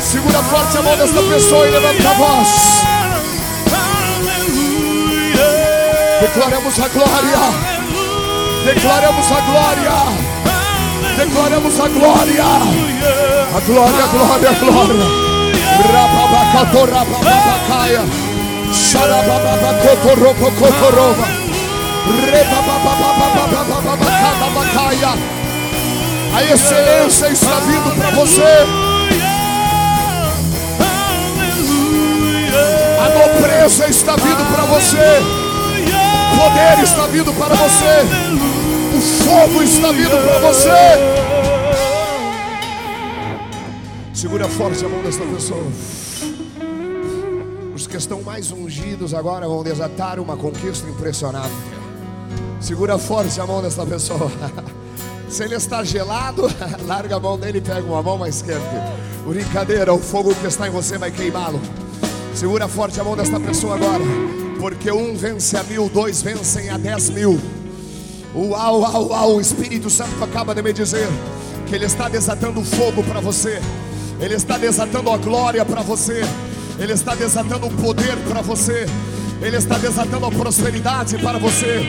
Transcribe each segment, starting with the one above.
Segura forte a mão desta pessoa e levanta a voz. Declaramos a glória. Declaramos a glória. Declaramos a glória. A glória, a glória, a glória. Rababacato, rababacaia. Xarababacotorobocotoroba. Rebababababababababacadabacaia. A excelência está vindo para você. A nobreza está vindo para você. O poder está vindo para você. O fogo está vindo para você. Segura forte a mão desta pessoa. Os que estão mais ungidos agora vão desatar uma conquista impressionante. Segura forte a mão desta pessoa. Se ele está gelado, larga a mão dele e pega uma mão mais quente. Brincadeira, o fogo que está em você vai queimá-lo. Segura forte a mão desta pessoa agora. Porque um vence a mil, dois vencem a dez mil. Uau, uau, uau. O Espírito Santo acaba de me dizer que Ele está desatando fogo para você. Ele está desatando a glória para você. Ele está desatando o poder para você. Ele está desatando a prosperidade para você.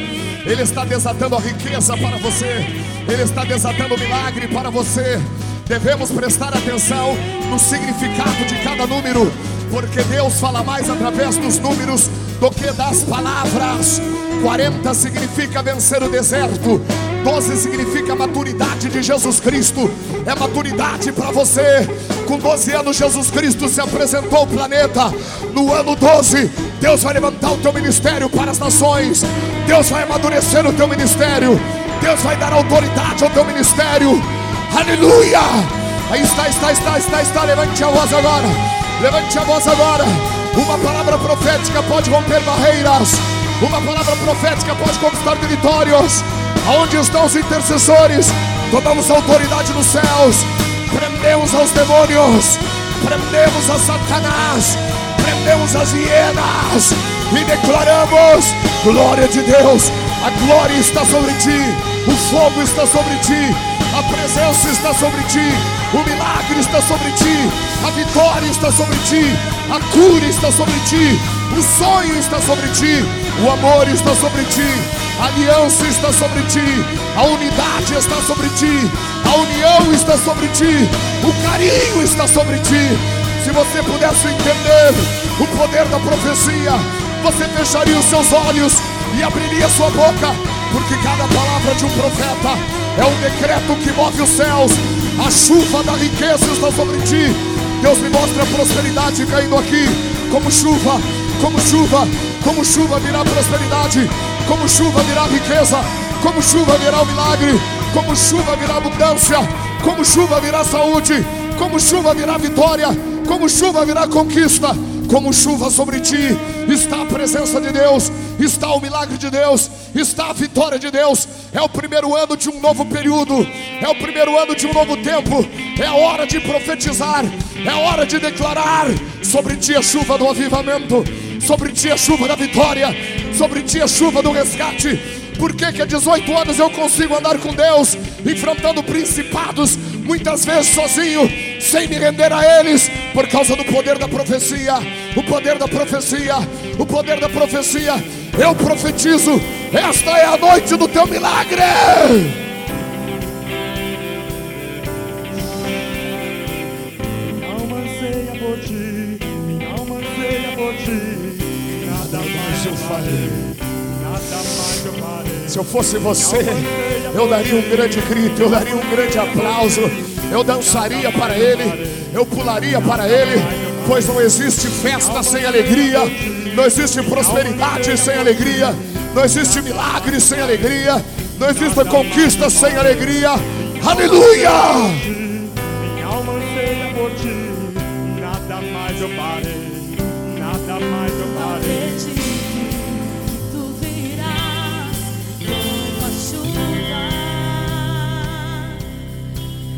Ele está desatando a riqueza para você. Ele está desatando o milagre para você. Devemos prestar atenção no significado de cada número, porque Deus fala mais através dos números do que das palavras. 40 significa vencer o deserto. 12 significa maturidade de Jesus Cristo. É maturidade para você. Com 12 anos, Jesus Cristo se apresentou ao planeta. No ano 12, Deus vai levantar o teu ministério para as nações. Deus vai amadurecer o teu ministério. Deus vai dar autoridade ao teu ministério. Aleluia! Aí está, está, está, está, está. Levante a voz agora. Levante a voz agora. Uma palavra profética pode romper barreiras. Uma palavra profética pode conquistar territórios. Aonde estão os intercessores? Tomamos autoridade nos céus. Prendemos aos demônios. Prendemos a Satanás. Prendemos as hienas. E declaramos: Glória de Deus. A glória está sobre ti. O fogo está sobre ti. A presença está sobre ti. O milagre está sobre ti. A vitória está sobre ti. A cura está sobre ti. O sonho está sobre ti. O amor está sobre ti. A aliança está sobre ti. A unidade está sobre ti. A união está sobre ti. O carinho está sobre ti. Se você pudesse entender o poder da profecia, você fecharia os seus olhos e abriria sua boca, porque cada palavra de um profeta é um decreto que move os céus. A chuva da riqueza está sobre ti. Deus me mostra a prosperidade caindo aqui, como chuva, como chuva, como chuva virá prosperidade, como chuva virá riqueza, como chuva virá o milagre, como chuva virá abundância, como chuva virá saúde, como chuva virá vitória, como chuva virá conquista, como chuva sobre ti está a presença de Deus, está o milagre de Deus, está a vitória de Deus. É o primeiro ano de um novo período, é o primeiro ano de um novo tempo. É a hora de profetizar, é a hora de declarar sobre ti a chuva do avivamento, sobre ti a chuva da vitória, sobre ti a chuva do resgate. Por que, que há 18 anos eu consigo andar com Deus, enfrentando principados, muitas vezes sozinho, sem me render a eles, por causa do poder da profecia, o poder da profecia, o poder da profecia. Eu profetizo, esta é a noite do teu milagre. Minha alma anseia por ti, minha alma anseia por ti. Nada mais eu farei, nada mais eu farei. Se eu fosse você, eu daria um grande grito, eu daria um grande aplauso, eu dançaria para Ele, eu pularia para Ele, pois não existe festa sem alegria, não existe prosperidade sem alegria, não existe milagre sem alegria, não existe conquista sem alegria. Aleluia! Minha alma anseia por ti, nada mais eu farei, nada mais eu farei. Acredito que tu virás como a chuva.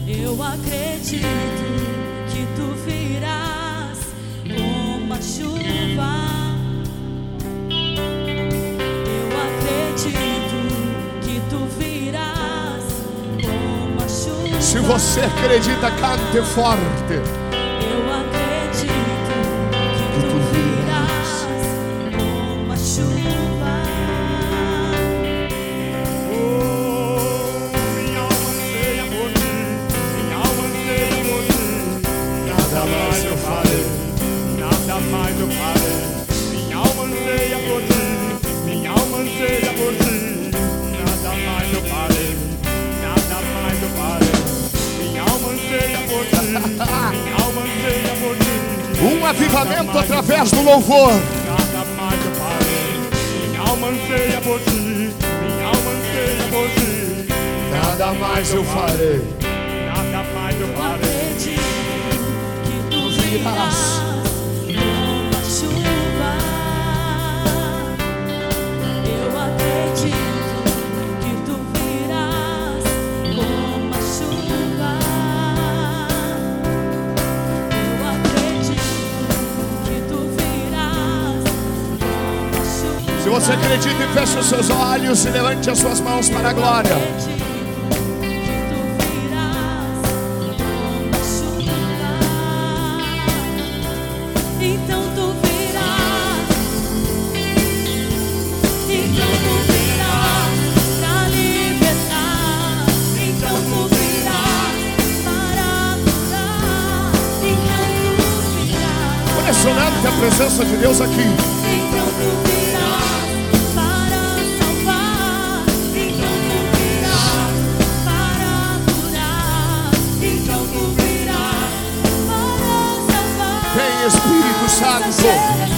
Eu acredito Se você acredita, cante forte. Um avivamento através do louvor. Nada mais eu farei. Minha alma anseia por ti. Minha alma anseia por ti. Nada mais eu farei. Nada mais eu farei. que tu virás você acredita, feche os seus olhos e levante as suas mãos para a glória. Acredito que tu virás como a chuva. Então tu virás. Santo.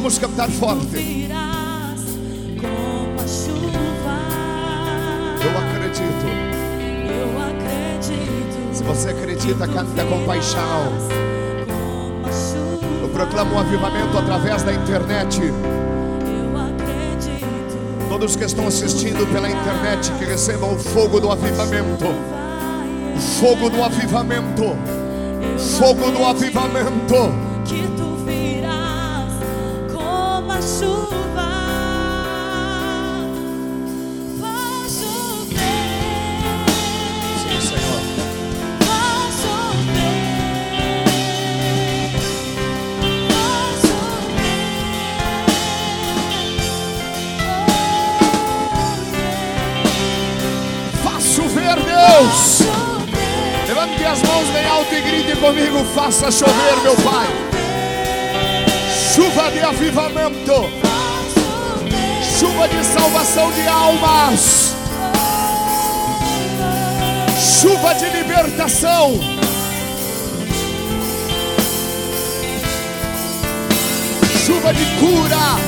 Vamos cantar forte. Eu acredito. Eu acredito. Se você acredita, canta com paixão. Eu proclamo um avivamento através da internet. Todos que estão assistindo pela internet, que recebam o fogo do avivamento. O fogo do avivamento. Fogo do avivamento. que tu virás grite comigo. Faça chover, meu Pai. Chuva de avivamento. Chuva de salvação de almas. Chuva de libertação. Chuva de cura.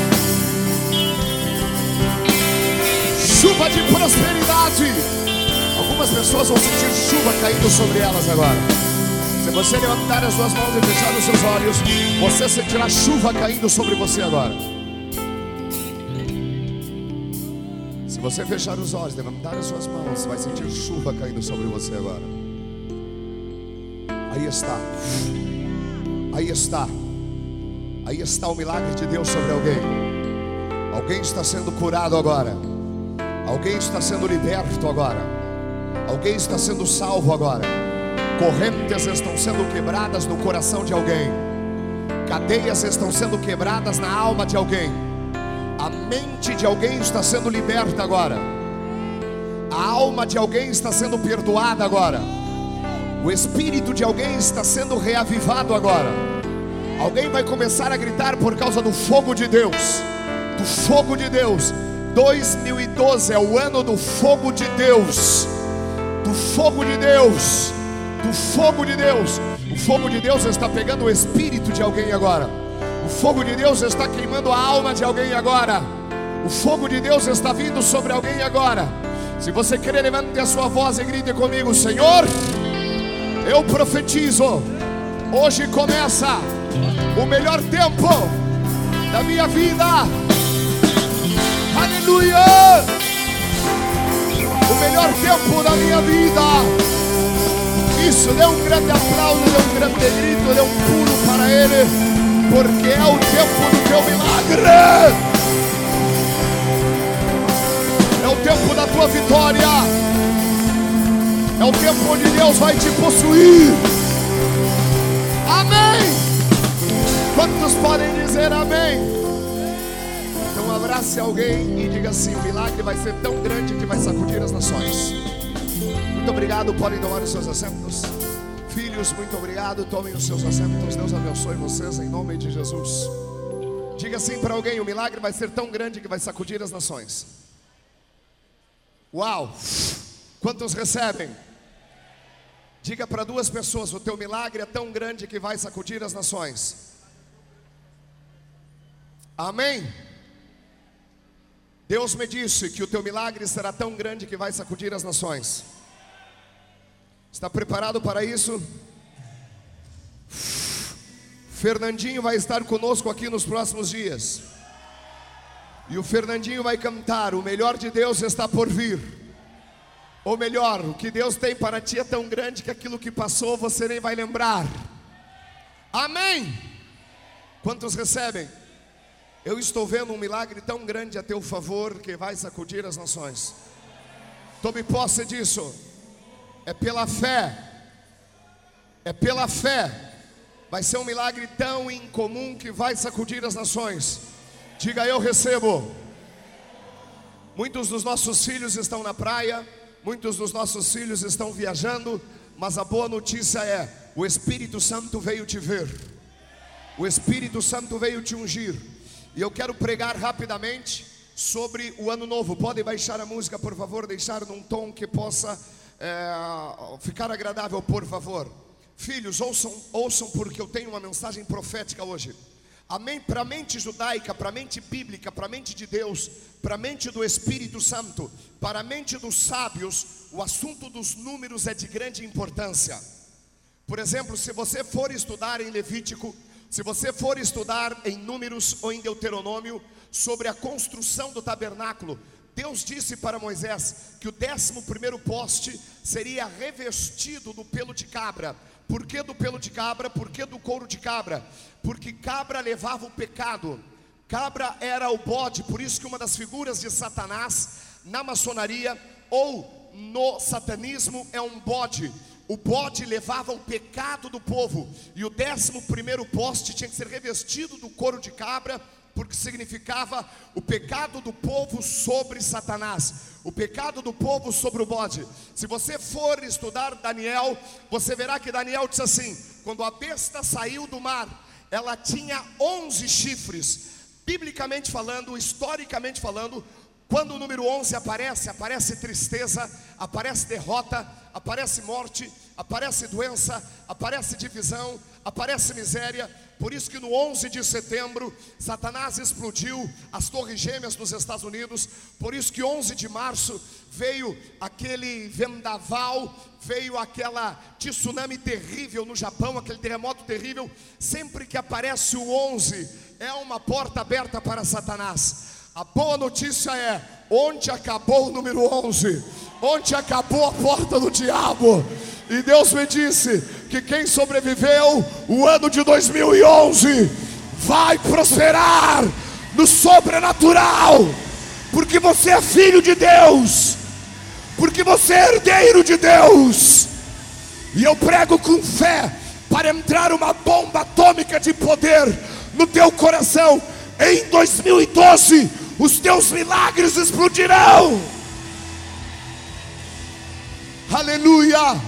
Chuva de prosperidade. Algumas pessoas vão sentir chuva caindo sobre elas agora. Você levantar as suas mãos e fechar os seus olhos, você sentirá chuva caindo sobre você agora. Se você fechar os olhos, levantar as suas mãos, você vai sentir chuva caindo sobre você agora. Aí está. Aí está. Aí está o milagre de Deus sobre alguém. Alguém está sendo curado agora. Alguém está sendo liberto agora. Alguém está sendo salvo agora. Correntes estão sendo quebradas no coração de alguém. Cadeias estão sendo quebradas na alma de alguém. A mente de alguém está sendo liberta agora. A alma de alguém está sendo perdoada agora. O espírito de alguém está sendo reavivado agora. Alguém vai começar a gritar por causa do fogo de Deus. Do fogo de Deus. 2012 é o ano do fogo de Deus. Do fogo de Deus. Do fogo de Deus. O fogo de Deus está pegando o espírito de alguém agora. O fogo de Deus está queimando a alma de alguém agora. O fogo de Deus está vindo sobre alguém agora. Se você querer, levante a sua voz e grite comigo: Senhor, eu profetizo. Hoje começa o melhor tempo da minha vida. Aleluia! O melhor tempo da minha vida. Isso, dê um grande aplauso, dê um grande grito, dê um pulo para Ele, porque é o tempo do teu milagre. tua vitória. É o tempo onde Deus vai te possuir. Amém. Quantos podem dizer amém? Então abrace alguém e diga assim: o milagre vai ser tão grande que vai sacudir as nações. Muito obrigado, podem tomar os seus assentos. Filhos, muito obrigado, tomem os seus assentos. Deus abençoe vocês em nome de Jesus. Diga assim para alguém: o milagre vai ser tão grande que vai sacudir as nações. Uau! Quantos recebem? Diga para duas pessoas: o teu milagre é tão grande que vai sacudir as nações. Amém? Deus me disse que o teu milagre será tão grande que vai sacudir as nações. Está preparado para isso? Fernandinho vai estar conosco aqui nos próximos dias. E o Fernandinho vai cantar: O melhor de Deus está por vir. Ou melhor, o que Deus tem para ti é tão grande que aquilo que passou você nem vai lembrar. Amém. Quantos recebem? Eu estou vendo um milagre tão grande a teu favor que vai sacudir as nações. Tome posse disso. É pela fé. É pela fé. Vai ser um milagre tão incomum que vai sacudir as nações. Diga eu recebo. Muitos dos nossos filhos estão na praia, muitos dos nossos filhos estão viajando, mas a boa notícia é: o Espírito Santo veio te ver. O Espírito Santo veio te ungir. E eu quero pregar rapidamente sobre o ano novo. Podem baixar a música, por favor, deixar num tom que possa é, ficar agradável, por favor. Filhos, ouçam, ouçam, porque eu tenho uma mensagem profética hoje. Amém? Para a mente judaica, para a mente bíblica, para a mente de Deus, para a mente do Espírito Santo, para a mente dos sábios, o assunto dos números é de grande importância. Por exemplo, se você for estudar em Levítico, se você for estudar em Números ou em Deuteronômio sobre a construção do tabernáculo, Deus disse para Moisés que o décimo primeiro poste seria revestido do pelo de cabra. Por que do pelo de cabra? Por que do couro de cabra? Porque cabra levava o pecado. Cabra era o bode, por isso que uma das figuras de Satanás na maçonaria ou no satanismo é um bode. O bode levava o pecado do povo, e o décimo primeiro poste tinha que ser revestido do couro de cabra, porque significava o pecado do povo sobre Satanás, o pecado do povo sobre o bode. Se você for estudar Daniel, você verá que Daniel diz assim: quando a besta saiu do mar, ela tinha 11 chifres. Biblicamente falando, historicamente falando, quando o número 11 aparece, aparece tristeza, aparece derrota, aparece morte, aparece doença, aparece divisão, aparece miséria. Por isso que no 11 de setembro, Satanás explodiu as torres gêmeas dos Estados Unidos. Por isso que 11 de março veio aquele vendaval, veio aquela tsunami terrível no Japão, aquele terremoto terrível. Sempre que aparece o 11, é uma porta aberta para Satanás. A boa notícia é: onde acabou o número 11? Onde acabou a porta do diabo? E Deus me disse que quem sobreviveu o ano de 2011 vai prosperar no sobrenatural, porque você é filho de Deus, porque você é herdeiro de Deus. E eu prego com fé para entrar uma bomba atômica de poder no teu coração. Em 2012, os teus milagres explodirão. Aleluia.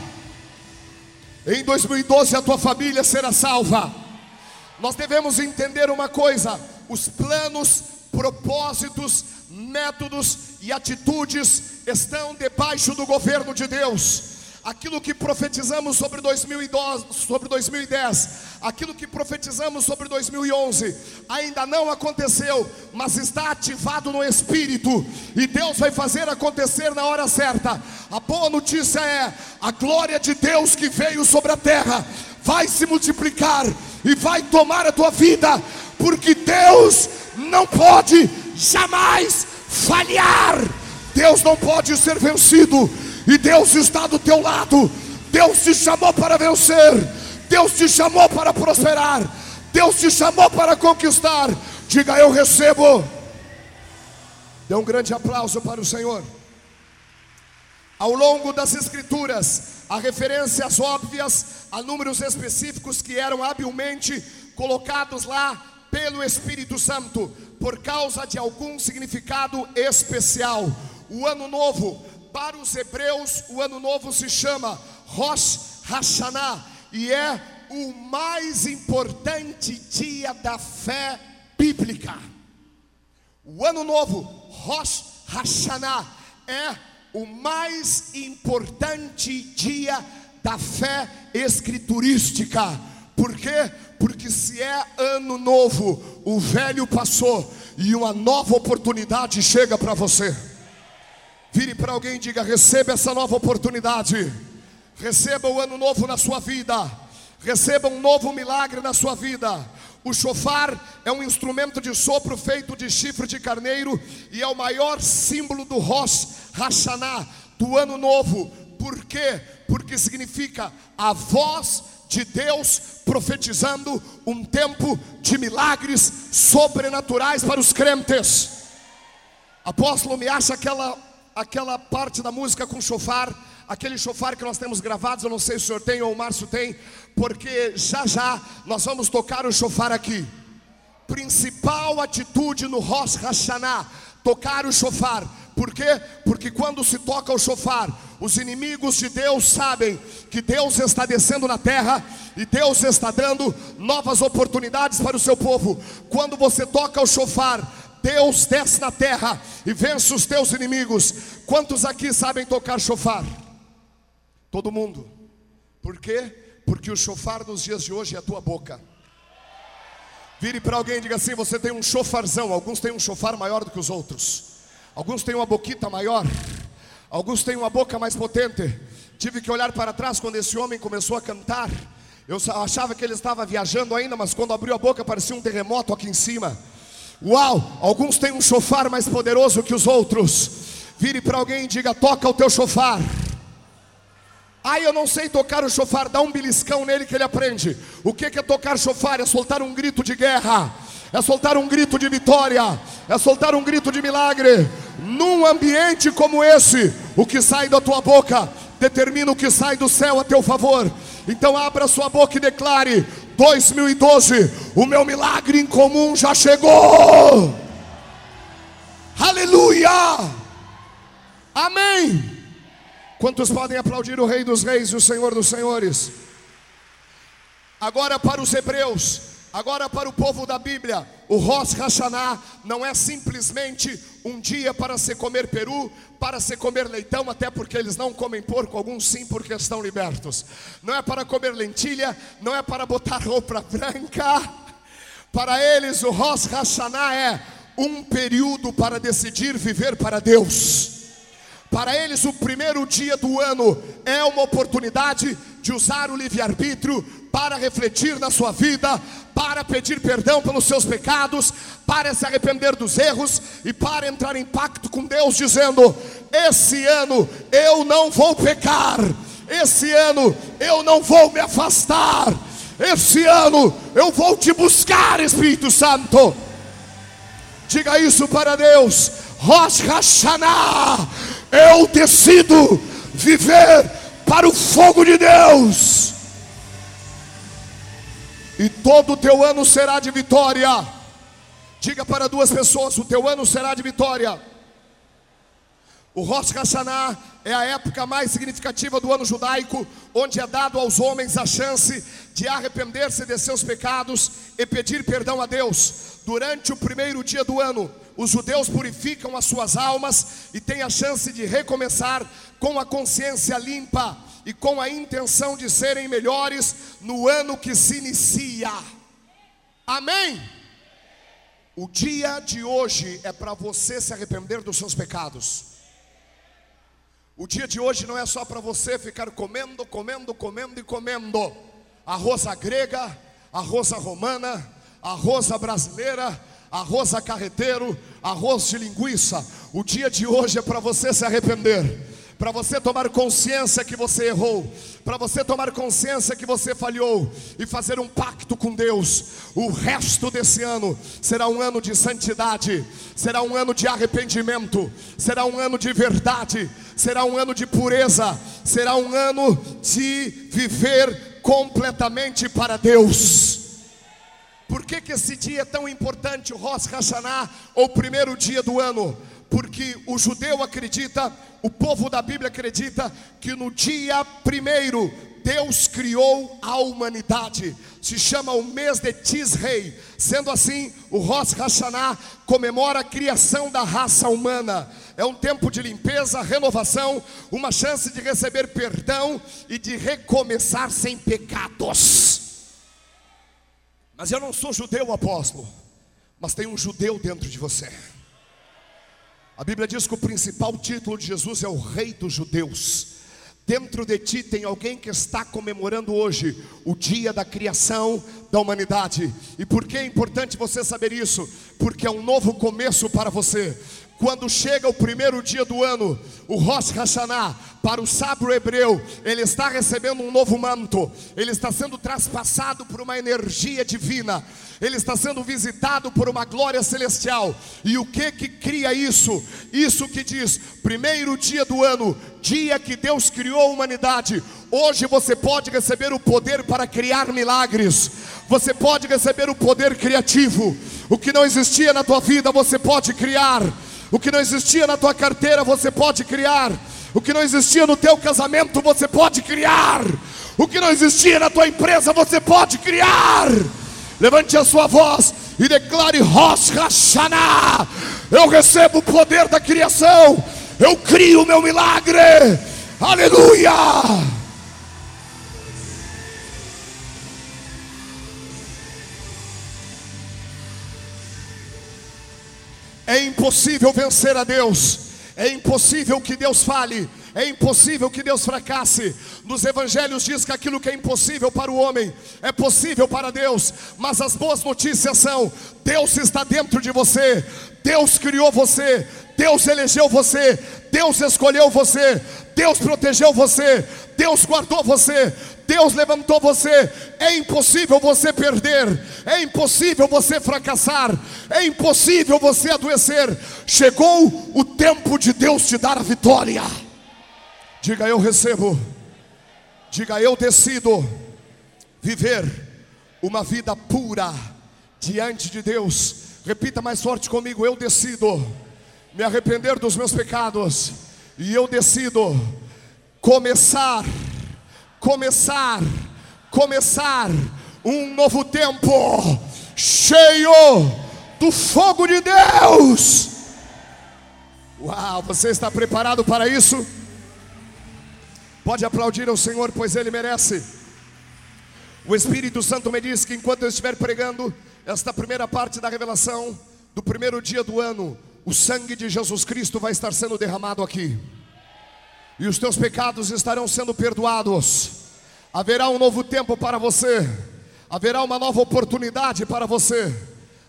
Em 2012 a tua família será salva. Nós devemos entender uma coisa: os planos, propósitos, métodos e atitudes estão debaixo do governo de Deus. Aquilo que profetizamos sobre 2012, sobre 2010, aquilo que profetizamos sobre 2011, ainda não aconteceu, mas está ativado no Espírito, e Deus vai fazer acontecer na hora certa. A boa notícia é: a glória de Deus que veio sobre a terra vai se multiplicar e vai tomar a tua vida, porque Deus não pode jamais falhar. Deus não pode ser vencido, e Deus está do teu lado. Deus te chamou para vencer, Deus te chamou para prosperar, Deus te chamou para conquistar. Diga eu recebo. Dê um grande aplauso para o Senhor. Ao longo das Escrituras, há referências óbvias a números específicos que eram habilmente colocados lá pelo Espírito Santo, por causa de algum significado especial. O ano novo, para os hebreus, o ano novo se chama Rosh Hashanah e é o mais importante dia da fé bíblica. O ano novo, Rosh Hashanah, é o mais importante dia da fé escriturística. Por quê? Porque se é ano novo, o velho passou e uma nova oportunidade chega para você. Vire para alguém e diga: receba essa nova oportunidade. Receba o ano novo na sua vida. Receba um novo milagre na sua vida. O chofar é um instrumento de sopro feito de chifre de carneiro e é o maior símbolo do Rosh Hashanah, do ano novo. Por quê? Porque significa a voz de Deus profetizando um tempo de milagres sobrenaturais para os crentes. Apóstolo, me acha aquela, aquela parte da música com chofar, aquele chofar que nós temos gravados, eu não sei se o senhor tem ou o Márcio tem, porque já já nós vamos tocar o chofar aqui. Principal atitude no Rosh Hashanah, tocar o chofar. Por quê? Porque quando se toca o chofar, os inimigos de Deus sabem que Deus está descendo na terra e Deus está dando novas oportunidades para o seu povo. Quando você toca o chofar, Deus desce na terra e vence os teus inimigos. Quantos aqui sabem tocar chofar? Todo mundo. Por quê? Porque o chofar nos dias de hoje é a tua boca. Vire para alguém e diga assim: você tem um chofarzão. Alguns têm um chofar maior do que os outros. Alguns têm uma boquita maior. Alguns têm uma boca mais potente. Tive que olhar para trás quando esse homem começou a cantar. Eu achava que ele estava viajando ainda, mas quando abriu a boca parecia um terremoto aqui em cima. Uau! Alguns têm um chofar mais poderoso que os outros. Vire para alguém e diga: toca o teu chofar. Ah, eu não sei tocar o chofar, dá um beliscão nele que ele aprende. O que é tocar chofar? É soltar um grito de guerra, é soltar um grito de vitória, é soltar um grito de milagre. Num ambiente como esse, o que sai da tua boca determina o que sai do céu a teu favor. Então abra sua boca e declare: 2012, o meu milagre em comum já chegou. Aleluia! Amém! Quantos podem aplaudir o Rei dos Reis e o Senhor dos Senhores? Agora para os hebreus, agora para o povo da Bíblia, o Rosh Hashanah não é simplesmente um dia para se comer peru, para se comer leitão, até porque eles não comem porco, alguns sim porque estão libertos. Não é para comer lentilha, não é para botar roupa branca. Para eles o Rosh Hashanah é um período para decidir viver para Deus. Para eles, o primeiro dia do ano é uma oportunidade de usar o livre-arbítrio para refletir na sua vida, para pedir perdão pelos seus pecados, para se arrepender dos erros e para entrar em pacto com Deus, dizendo: Esse ano eu não vou pecar, esse ano eu não vou me afastar, esse ano eu vou te buscar, Espírito Santo. Diga isso para Deus. Rosh Hashanah, eu decido viver para o fogo de Deus. E todo o teu ano será de vitória. Diga para duas pessoas: o teu ano será de vitória. O Rosh Hashanah é a época mais significativa do ano judaico, onde é dado aos homens a chance de arrepender-se de seus pecados e pedir perdão a Deus. Durante o primeiro dia do ano, os judeus purificam as suas almas e têm a chance de recomeçar com a consciência limpa e com a intenção de serem melhores no ano que se inicia. Amém? O dia de hoje é para você se arrepender dos seus pecados. O dia de hoje não é só para você ficar comendo, comendo, comendo e comendo arroz grega, arroz romana, arroz brasileira, arroz carreteiro, arroz de linguiça. O dia de hoje é para você se arrepender. Para você tomar consciência que você errou, para você tomar consciência que você falhou e fazer um pacto com Deus. O resto desse ano será um ano de santidade, será um ano de arrependimento, será um ano de verdade, será um ano de pureza, será um ano de viver completamente para Deus. Por que, que esse dia é tão importante, o Rosh Hashanah, ou primeiro dia do ano? Porque o judeu acredita, o povo da Bíblia acredita, que no dia primeiro Deus criou a humanidade. Se chama o mês de Tisrei. Sendo assim, o Rosh Hashanah comemora a criação da raça humana. É um tempo de limpeza, renovação, uma chance de receber perdão e de recomeçar sem pecados. Mas eu não sou judeu, apóstolo. Mas tem um judeu dentro de você. A Bíblia diz que o principal título de Jesus é o Rei dos Judeus. Dentro de ti tem alguém que está comemorando hoje o dia da criação da humanidade. E por que é importante você saber isso? Porque é um novo começo para você. Quando chega o primeiro dia do ano, o Rosh Hashanah, para o sábio hebreu, ele está recebendo um novo manto, ele está sendo traspassado por uma energia divina, ele está sendo visitado por uma glória celestial. E o que que cria isso? Isso que diz: primeiro dia do ano, dia que Deus criou a humanidade. Hoje você pode receber o poder para criar milagres. Você pode receber o poder criativo. O que não existia na tua vida, você pode criar. O que não existia na tua carteira, você pode criar. O que não existia no teu casamento, você pode criar. O que não existia na tua empresa, você pode criar. Levante a sua voz e declare Rosh Hashanah. Eu recebo o poder da criação. Eu crio o meu milagre. Aleluia! É impossível vencer a Deus. É impossível que Deus fale. É impossível que Deus fracasse. Nos evangelhos diz que aquilo que é impossível para o homem é possível para Deus. Mas as boas notícias são: Deus está dentro de você. Deus criou você. Deus elegeu você. Deus escolheu você. Deus protegeu você. Deus guardou você. Deus levantou você. É impossível você perder. É impossível você fracassar. É impossível você adoecer. Chegou o tempo de Deus te dar a vitória. Diga eu recebo. Diga eu decido viver uma vida pura diante de Deus. Repita mais forte comigo. Eu decido me arrepender dos meus pecados. E eu decido começar começar, começar um novo tempo cheio do fogo de Deus. Uau, você está preparado para isso? Pode aplaudir ao Senhor, pois Ele merece. O Espírito Santo me diz que enquanto eu estiver pregando esta primeira parte da revelação do primeiro dia do ano, o sangue de Jesus Cristo vai estar sendo derramado aqui e os teus pecados estarão sendo perdoados. Haverá um novo tempo para você, haverá uma nova oportunidade para você,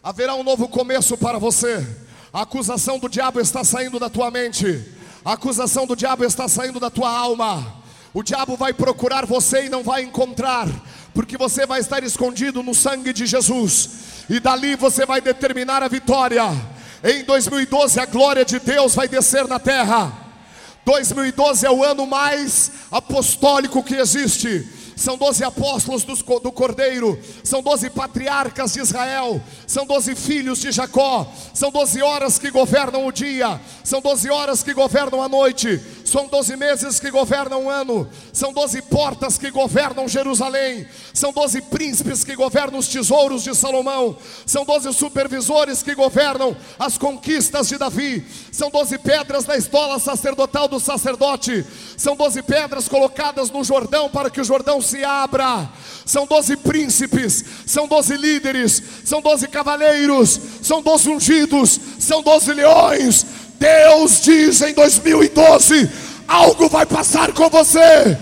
haverá um novo começo para você. A acusação do diabo está saindo da tua mente, a acusação do diabo está saindo da tua alma. O diabo vai procurar você e não vai encontrar, porque você vai estar escondido no sangue de Jesus, e dali você vai determinar a vitória. Em 2012, a glória de Deus vai descer na terra. 2012 é o ano mais apostólico que existe. São doze apóstolos dos co- do Cordeiro, são doze patriarcas de Israel, são doze filhos de Jacó, são doze horas que governam o dia, são doze horas que governam a noite, são doze meses que governam o ano, são doze portas que governam Jerusalém, são doze príncipes que governam os tesouros de Salomão, são doze supervisores que governam as conquistas de Davi, são doze pedras na estola sacerdotal do sacerdote, são doze pedras colocadas no Jordão para que o Jordão se abra, são doze príncipes, são doze líderes, são doze cavaleiros, são doze ungidos, são doze leões. Deus diz em 2012: algo vai passar com você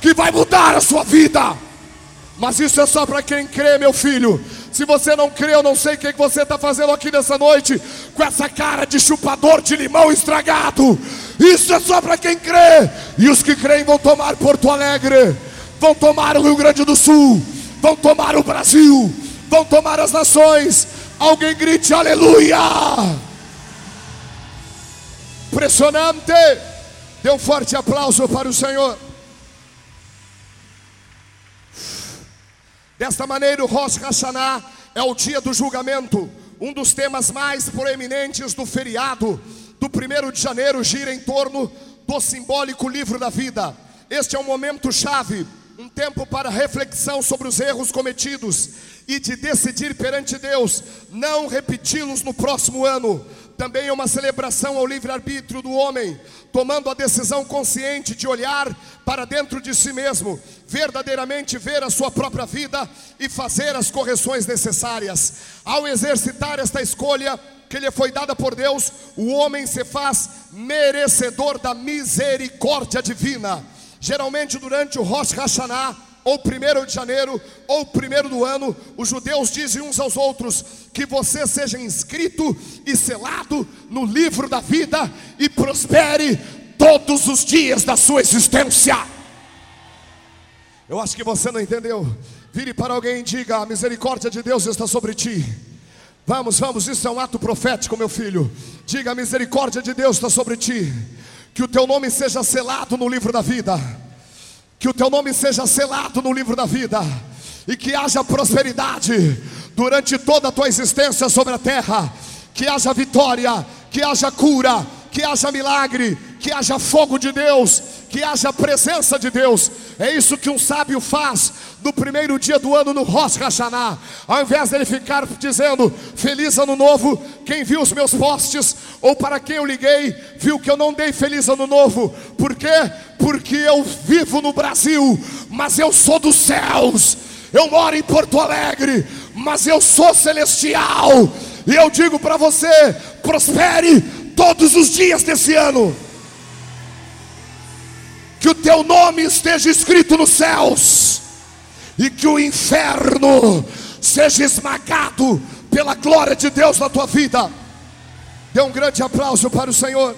que vai mudar a sua vida. Mas isso é só para quem crê, meu filho. Se você não crê, eu não sei o que você está fazendo aqui nessa noite com essa cara de chupador de limão estragado. Isso é só para quem crê. E os que creem vão tomar Porto Alegre, vão tomar o Rio Grande do Sul, vão tomar o Brasil, vão tomar as nações. Alguém grite aleluia! Impressionante! Dê um forte aplauso para o Senhor. Desta maneira, o Rosh Hashanah é o dia do julgamento, um dos temas mais proeminentes do feriado do primeiro de janeiro gira em torno do simbólico livro da vida. Este é um momento chave, um tempo para reflexão sobre os erros cometidos e de decidir perante Deus não repeti-los no próximo ano. Também é uma celebração ao livre-arbítrio do homem, tomando a decisão consciente de olhar para dentro de si mesmo, verdadeiramente ver a sua própria vida e fazer as correções necessárias. Ao exercitar esta escolha que lhe foi dada por Deus, o homem se faz merecedor da misericórdia divina. Geralmente durante o Rosh Hashanah, ou primeiro de janeiro, ou primeiro do ano, os judeus dizem uns aos outros que você seja inscrito e selado no livro da vida e prospere todos os dias da sua existência. Eu acho que você não entendeu. Vire para alguém e diga: a misericórdia de Deus está sobre ti. Vamos, vamos, isso é um ato profético, meu filho. Diga: a misericórdia de Deus está sobre ti. Que o teu nome seja selado no livro da vida. Que o teu nome seja selado no livro da vida. E que haja prosperidade durante toda a tua existência sobre a terra. Que haja vitória, que haja cura, que haja milagre, que haja fogo de Deus, que haja presença de Deus. É isso que um sábio faz no primeiro dia do ano no Rosh Hashanah. Ao invés dele ficar dizendo feliz ano novo, quem viu os meus postes ou para quem eu liguei, viu que eu não dei feliz ano novo. Por quê? Porque eu vivo no Brasil, mas eu sou dos céus. Eu moro em Porto Alegre, mas eu sou celestial. E eu digo para você: prospere todos os dias desse ano. Que o teu nome esteja escrito nos céus e que o inferno seja esmagado pela glória de Deus na tua vida. Dê um grande aplauso para o Senhor.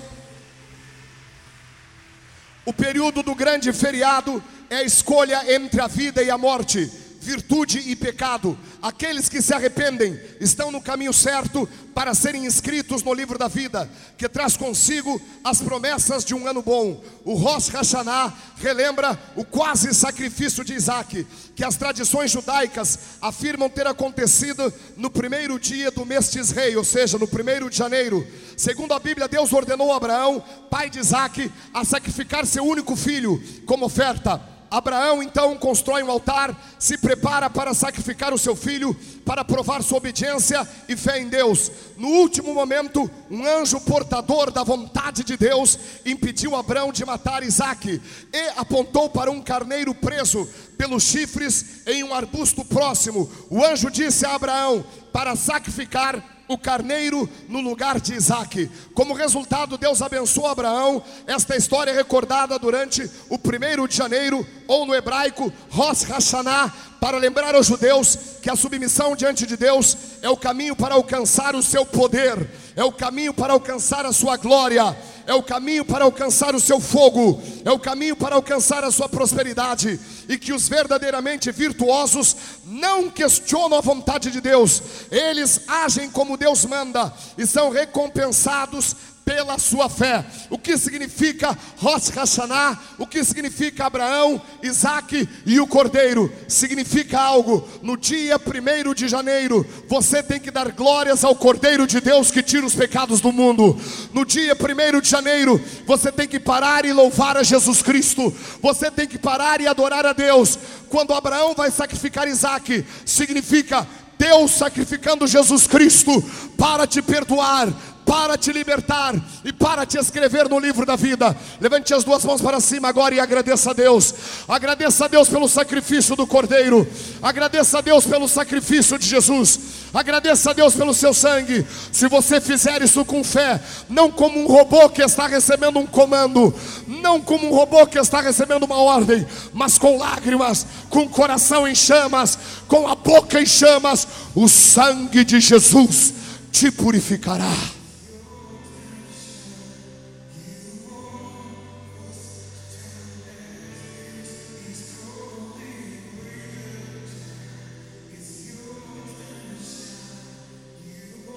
O período do grande feriado é a escolha entre a vida e a morte, virtude e pecado. Aqueles que se arrependem estão no caminho certo para serem inscritos no livro da vida, que traz consigo as promessas de um ano bom. O Rosh Hashanah relembra o quase sacrifício de Isaac, que as tradições judaicas afirmam ter acontecido no primeiro dia do mês de Israel, ou seja, no primeiro de janeiro. Segundo a Bíblia, Deus ordenou a Abraão, pai de Isaac, a sacrificar seu único filho como oferta. Abraão então constrói um altar, se prepara para sacrificar o seu filho, para provar sua obediência e fé em Deus. No último momento, um anjo portador da vontade de Deus impediu Abraão de matar Isaac e apontou para um carneiro preso pelos chifres em um arbusto próximo. O anjo disse a Abraão para sacrificar o carneiro no lugar de Isaac. Como resultado, Deus abençoou Abraão. Esta história é recordada durante o primeiro de janeiro, ou no hebraico, Rosh Hashanah, para lembrar aos judeus que a submissão diante de Deus é o caminho para alcançar o seu poder, é o caminho para alcançar a sua glória, é o caminho para alcançar o seu fogo, é o caminho para alcançar a sua prosperidade, e que os verdadeiramente virtuosos não questionam a vontade de Deus, eles agem como Deus manda e são recompensados pela sua fé. O que significa Rosh Hashanah? O que significa Abraão, Isaac e o Cordeiro? Significa algo. No dia 1 de janeiro, você tem que dar glórias ao Cordeiro de Deus que tira os pecados do mundo. No dia 1 de janeiro, você tem que parar e louvar a Jesus Cristo. Você tem que parar e adorar a Deus. Quando Abraão vai sacrificar Isaac, significa Deus sacrificando Jesus Cristo para te perdoar, para te libertar e para te escrever no livro da vida. Levante as duas mãos para cima agora e agradeça a Deus. Agradeça a Deus pelo sacrifício do Cordeiro. Agradeça a Deus pelo sacrifício de Jesus. Agradeça a Deus pelo seu sangue. Se você fizer isso com fé, não como um robô que está recebendo um comando, não como um robô que está recebendo uma ordem, mas com lágrimas, com o coração em chamas, com a boca em chamas, o sangue de Jesus te purificará.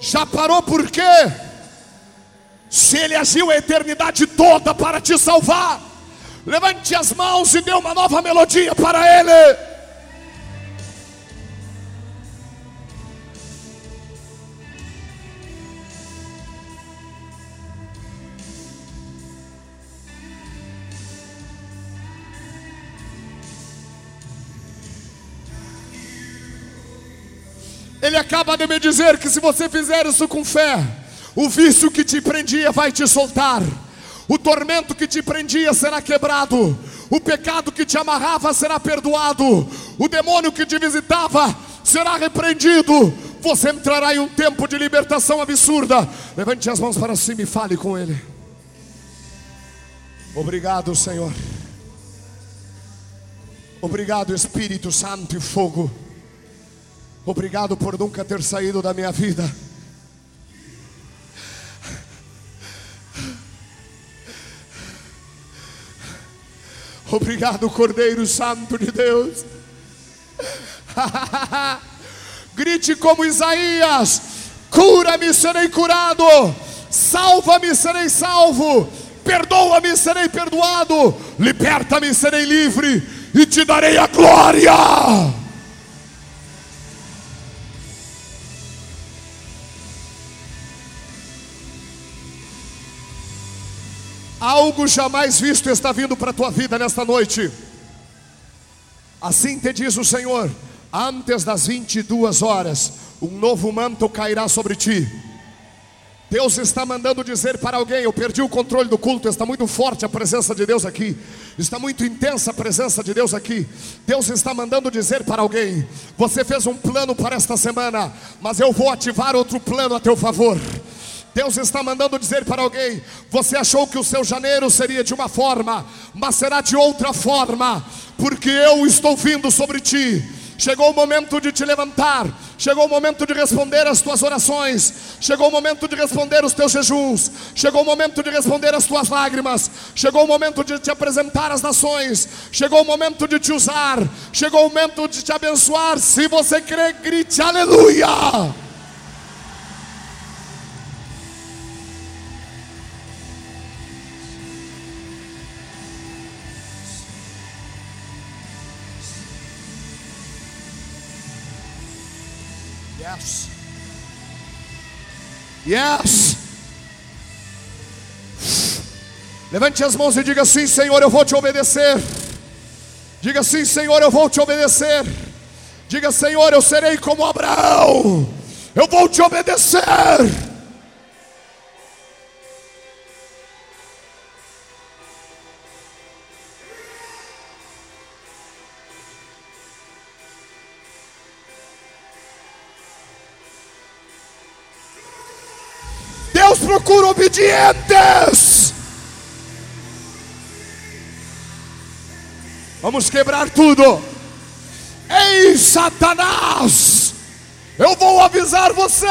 Já parou por quê? Se ele agiu a eternidade toda para te salvar, levante as mãos e dê uma nova melodia para ele. Ele acaba de me dizer que se você fizer isso com fé, o vício que te prendia vai te soltar, o tormento que te prendia será quebrado, o pecado que te amarrava será perdoado, o demônio que te visitava será repreendido. Você entrará em um tempo de libertação absurda. Levante as mãos para cima e fale com Ele. Obrigado, Senhor. Obrigado, Espírito Santo e fogo. Obrigado por nunca ter saído da minha vida. Obrigado, Cordeiro Santo de Deus. Grite como Isaías: cura-me, serei curado, salva-me, serei salvo, perdoa-me, serei perdoado, liberta-me, serei livre e te darei a glória. Algo jamais visto está vindo para a tua vida nesta noite. Assim te diz o Senhor: antes das 22 horas, um novo manto cairá sobre ti. Deus está mandando dizer para alguém: Eu perdi o controle do culto, está muito forte a presença de Deus aqui, está muito intensa a presença de Deus aqui. Deus está mandando dizer para alguém: Você fez um plano para esta semana, mas eu vou ativar outro plano a teu favor. Deus está mandando dizer para alguém: você achou que o seu janeiro seria de uma forma, mas será de outra forma, porque eu estou vindo sobre ti. Chegou o momento de te levantar, chegou o momento de responder as tuas orações, chegou o momento de responder os teus jejuns, chegou o momento de responder as tuas lágrimas, chegou o momento de te apresentar às nações, chegou o momento de te usar, chegou o momento de te abençoar. Se você crê, grite aleluia! Yes. Yes. Levante as mãos e diga assim: Senhor, eu vou te obedecer. Diga assim: Senhor, eu vou te obedecer. Diga, Senhor, eu serei como Abraão. Eu vou te obedecer. Procura obedientes. Vamos quebrar tudo. Ei, Satanás, eu vou avisar você.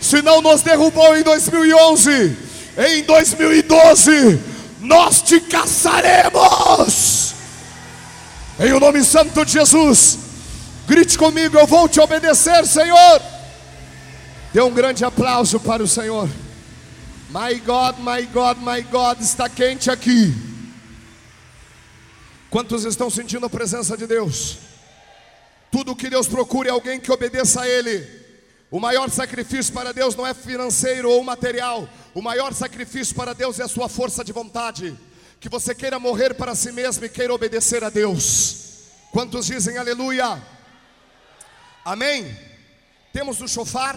Se não nos derrubou em 2011, em 2012, nós te caçaremos. Em o nome santo de Jesus, grite comigo: Eu vou te obedecer, Senhor. Dê um grande aplauso para o Senhor. My God, my God, my God, está quente aqui. Quantos estão sentindo a presença de Deus? Tudo que Deus procura é alguém que obedeça a Ele. O maior sacrifício para Deus não é financeiro ou material. O maior sacrifício para Deus é a sua força de vontade. Que você queira morrer para si mesmo e queira obedecer a Deus. Quantos dizem aleluia? Amém? Temos o chofar.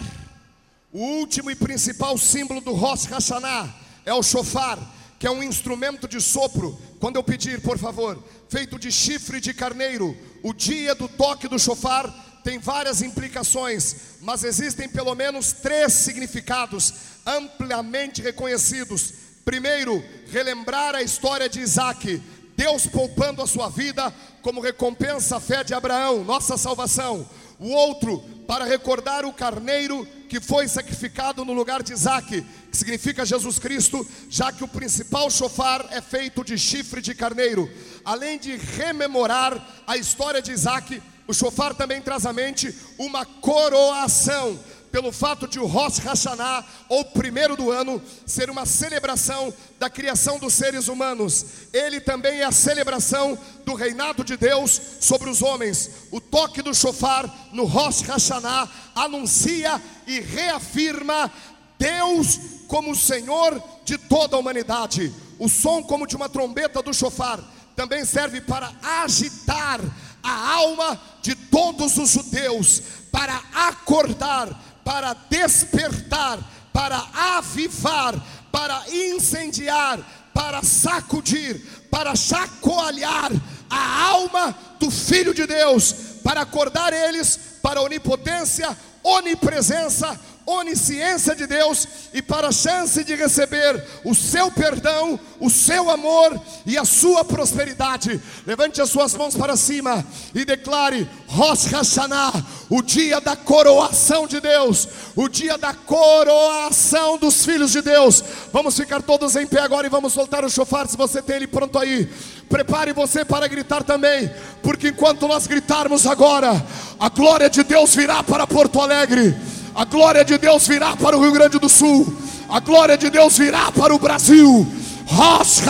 O último e principal símbolo do Rosh Hashanah é o chofar, que é um instrumento de sopro. Quando eu pedir, por favor, feito de chifre de carneiro, o dia do toque do chofar tem várias implicações, mas existem pelo menos três significados amplamente reconhecidos. Primeiro, relembrar a história de Isaac, Deus poupando a sua vida como recompensa à fé de Abraão, nossa salvação. O outro, para recordar o carneiro que foi sacrificado no lugar de Isaac, que significa Jesus Cristo, já que o principal chofar é feito de chifre de carneiro. Além de rememorar a história de Isaac, o chofar também traz à mente uma coroação. Pelo fato de o Rosh Hashanah, ou primeiro do ano, ser uma celebração da criação dos seres humanos. Ele também é a celebração do reinado de Deus sobre os homens. O toque do shofar no Rosh Hashanah anuncia e reafirma Deus como Senhor de toda a humanidade. O som como de uma trombeta do shofar também serve para agitar a alma de todos os judeus, para acordar, para despertar, para avivar, para incendiar, para sacudir, para chacoalhar a alma do Filho de Deus, para acordar eles para a onipotência, onipresença, onisciência de Deus e para a chance de receber o seu perdão, o seu amor e a sua prosperidade. Levante as suas mãos para cima e declare Rosh Hashanah, o dia da coroação de Deus, o dia da coroação dos filhos de Deus. Vamos ficar todos em pé agora e vamos soltar o chofar se você tem ele pronto aí. Prepare você para gritar também, porque enquanto nós gritarmos agora, a glória de Deus virá para Porto Alegre. A glória de Deus virá para o Rio Grande do Sul. A glória de Deus virá para o Brasil. Rosh.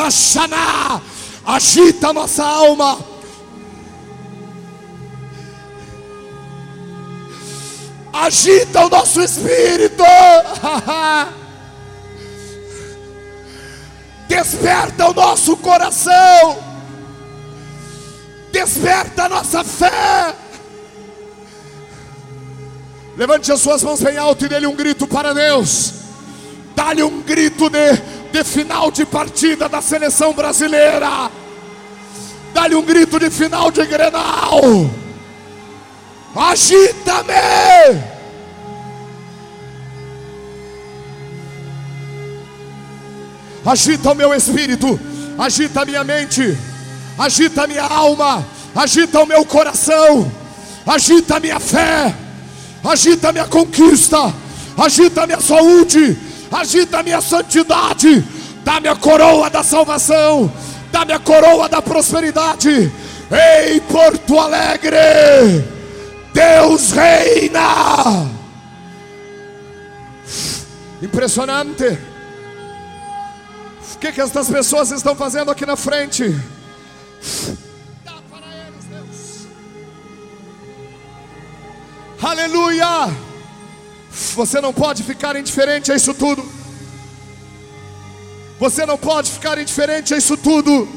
Agita nossa alma. Agita o nosso espírito. Desperta o nosso coração. Desperta a nossa fé. Levante as suas mãos bem alto e dê-lhe um grito para Deus. Dá-lhe um grito de, de final de partida da seleção brasileira. Dá-lhe um grito de final de Grenal. Agita-me. Agita o meu espírito, agita a minha mente, agita a minha alma, agita o meu coração, agita a minha fé agita minha conquista, agita minha saúde, agita minha santidade, dá-me a coroa da salvação, dá-me a coroa da prosperidade. Ei, Porto Alegre, Deus reina. Impressionante. O que, que estas pessoas estão fazendo aqui na frente? Aleluia! Você não pode ficar indiferente a isso tudo. Você não pode ficar indiferente a isso tudo.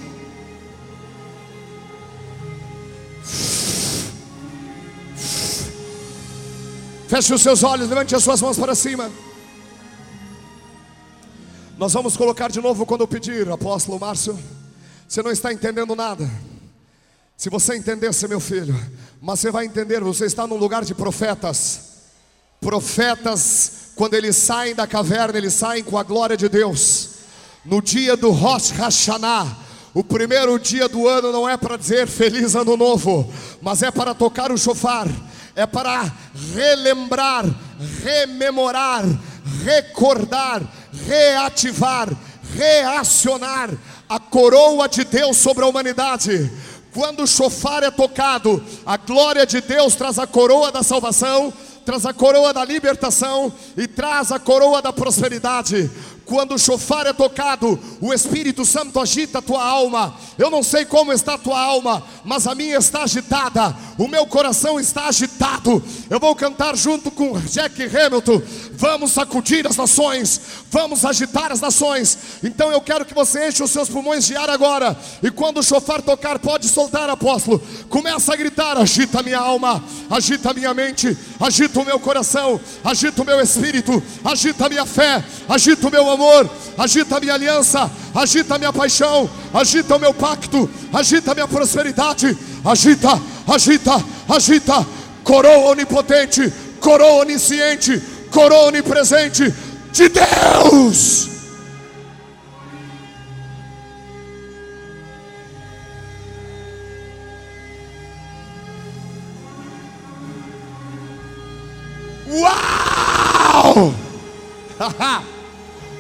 Feche os seus olhos, levante as suas mãos para cima. Nós vamos colocar de novo quando eu pedir, apóstolo Márcio. Você não está entendendo nada. Se você entendesse, meu filho, mas você vai entender, você está num lugar de profetas. Profetas, quando eles saem da caverna, eles saem com a glória de Deus. No dia do Rosh Hashanah, o primeiro dia do ano não é para dizer feliz ano novo, mas é para tocar o chofar, é para relembrar, rememorar, recordar, reativar, reacionar a coroa de Deus sobre a humanidade. Quando o chofar é tocado, a glória de Deus traz a coroa da salvação, traz a coroa da libertação e traz a coroa da prosperidade. Quando o chofar é tocado, o Espírito Santo agita a tua alma. Eu não sei como está a tua alma, mas a minha está agitada. O meu coração está agitado. Eu vou cantar junto com Jack Hamilton. Vamos sacudir as nações, vamos agitar as nações. Então eu quero que você enche os seus pulmões de ar agora. E quando o chofar tocar, pode soltar, apóstolo. Começa a gritar: agita minha alma, agita minha mente, agita o meu coração, agita o meu espírito, agita minha fé, agita o meu amor, agita a minha aliança, agita a minha paixão, agita o meu pacto, agita a minha prosperidade, agita, agita, agita, coroa onipotente, coroa onisciente, coroa onipresente de Deus. Uau!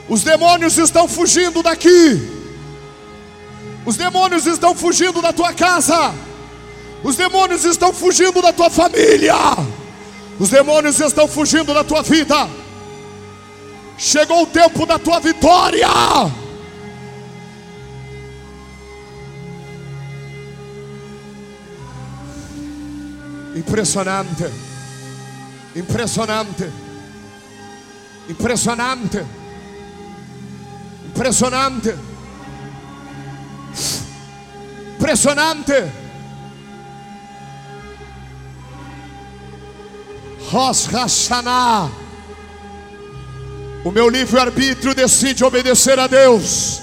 Os demônios estão fugindo daqui. Os demônios estão fugindo da tua casa. Os demônios estão fugindo da tua família. Os demônios estão fugindo da tua vida. Chegou o tempo da tua vitória. Impressionante. Impressionante. Impressionante. Impressionante. Impressionante. Rosh Hashanah. O meu livre-arbítrio decide obedecer a Deus.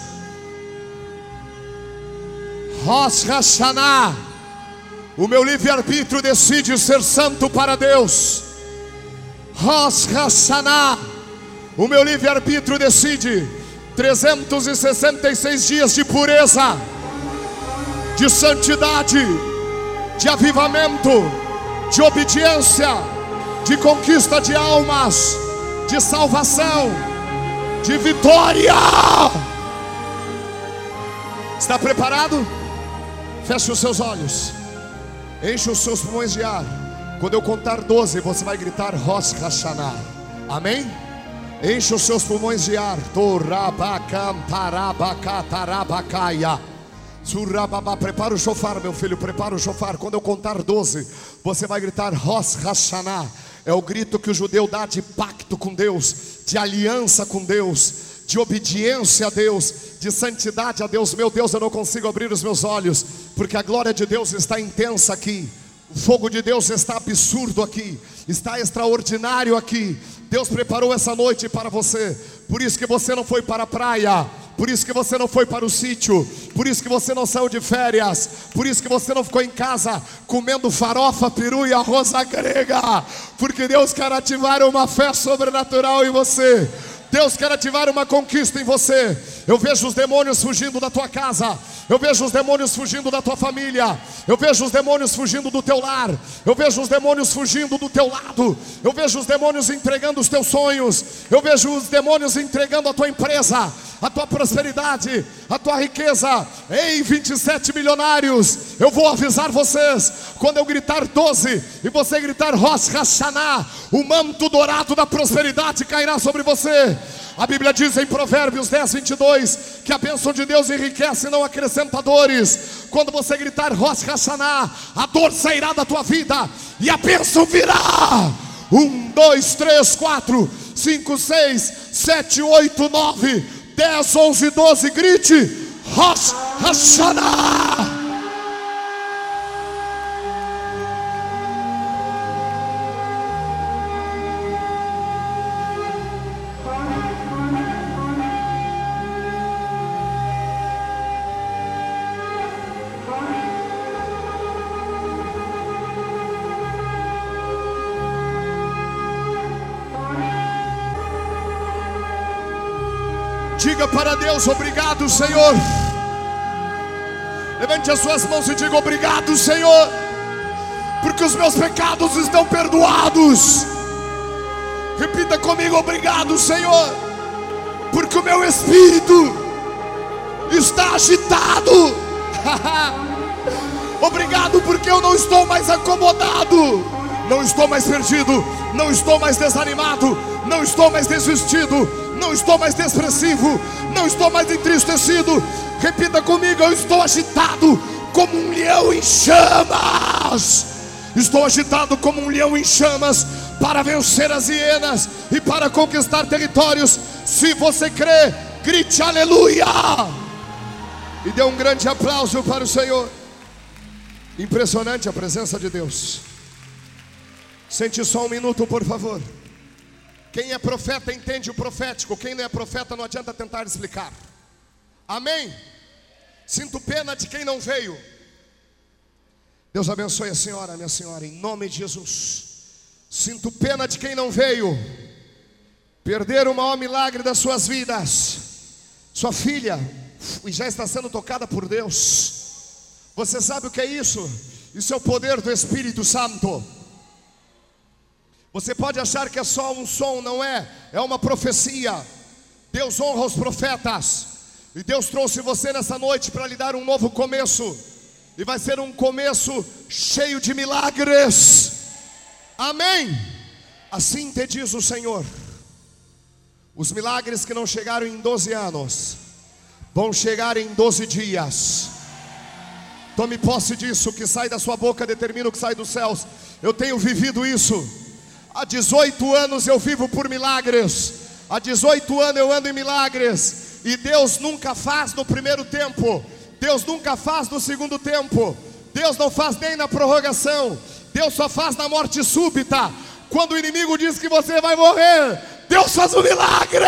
Rosh Hashanah. O meu livre-arbítrio decide ser santo para Deus. Rosh Hashanah. O meu livre-arbítrio decide 366 dias de pureza, de santidade, de avivamento, de obediência, de conquista de almas, de salvação, de vitória. Está preparado? Feche os seus olhos. Enche os seus pulmões de ar. Quando eu contar 12, você vai gritar Rosh Hashanah. Amém? Enche os seus pulmões de ar. Torabacamparabacatarabacaia. Surababa, prepara o chofar, meu filho, prepara o chofar. Quando eu contar 12, você vai gritar Hashanah. É o grito que o judeu dá de pacto com Deus, de aliança com Deus, de obediência a Deus, de santidade a Deus. Meu Deus, eu não consigo abrir os meus olhos, porque a glória de Deus está intensa aqui. O fogo de Deus está absurdo aqui, está extraordinário aqui. Deus preparou essa noite para você. Por isso que você não foi para a praia, por isso que você não foi para o sítio, por isso que você não saiu de férias, por isso que você não ficou em casa comendo farofa, peru e arroz grega, porque Deus quer ativar uma fé sobrenatural em você. Deus quer ativar uma conquista em você. Eu vejo os demônios fugindo da tua casa. Eu vejo os demônios fugindo da tua família. Eu vejo os demônios fugindo do teu lar. Eu vejo os demônios fugindo do teu lado. Eu vejo os demônios entregando os teus sonhos. Eu vejo os demônios entregando a tua empresa, a tua prosperidade, a tua riqueza. Ei, 27 milionários, eu vou avisar vocês. Quando eu gritar 12 e você gritar Rosh Hashanah, o manto dourado da prosperidade cairá sobre você. A Bíblia diz em Provérbios 10, 22 que a bênção de Deus enriquece não acrescenta dores. Quando você gritar Rosh Hashanah, a dor sairá da tua vida e a bênção virá. Um, dois, três, quatro, cinco, seis, sete, oito, nove, dez, onze, doze. Grite Rosh Hashanah. Diga para Deus, obrigado, Senhor. Levante as suas mãos e diga obrigado, Senhor, porque os meus pecados estão perdoados. Repita comigo, obrigado, Senhor, porque o meu espírito está agitado. obrigado, porque eu não estou mais acomodado, não estou mais perdido, não estou mais desanimado, não estou mais desistido não estou mais depressivo, não estou mais entristecido. Repita comigo: eu estou agitado como um leão em chamas. Estou agitado como um leão em chamas para vencer as hienas e para conquistar territórios. Se você crê, grite aleluia! E dê um grande aplauso para o Senhor. Impressionante a presença de Deus. Sente só um minuto, por favor. Quem é profeta entende o profético, quem não é profeta não adianta tentar explicar. Amém? Sinto pena de quem não veio. Deus abençoe a senhora, minha senhora, em nome de Jesus. Sinto pena de quem não veio. Perder o maior milagre das suas vidas. Sua filha e já está sendo tocada por Deus. Você sabe o que é isso? Isso é o poder do Espírito Santo. Você pode achar que é só um som, não é? É uma profecia. Deus honra os profetas. E Deus trouxe você nessa noite para lhe dar um novo começo. E vai ser um começo cheio de milagres. Amém. Assim te diz o Senhor. Os milagres que não chegaram em 12 anos vão chegar em 12 dias. Tome posse disso, o que sai da sua boca determina o que sai dos céus. Eu tenho vivido isso. Há 18 anos eu vivo por milagres. Há 18 anos eu ando em milagres. E Deus nunca faz no primeiro tempo. Deus nunca faz no segundo tempo. Deus não faz nem na prorrogação. Deus só faz na morte súbita. Quando o inimigo diz que você vai morrer, Deus faz um milagre.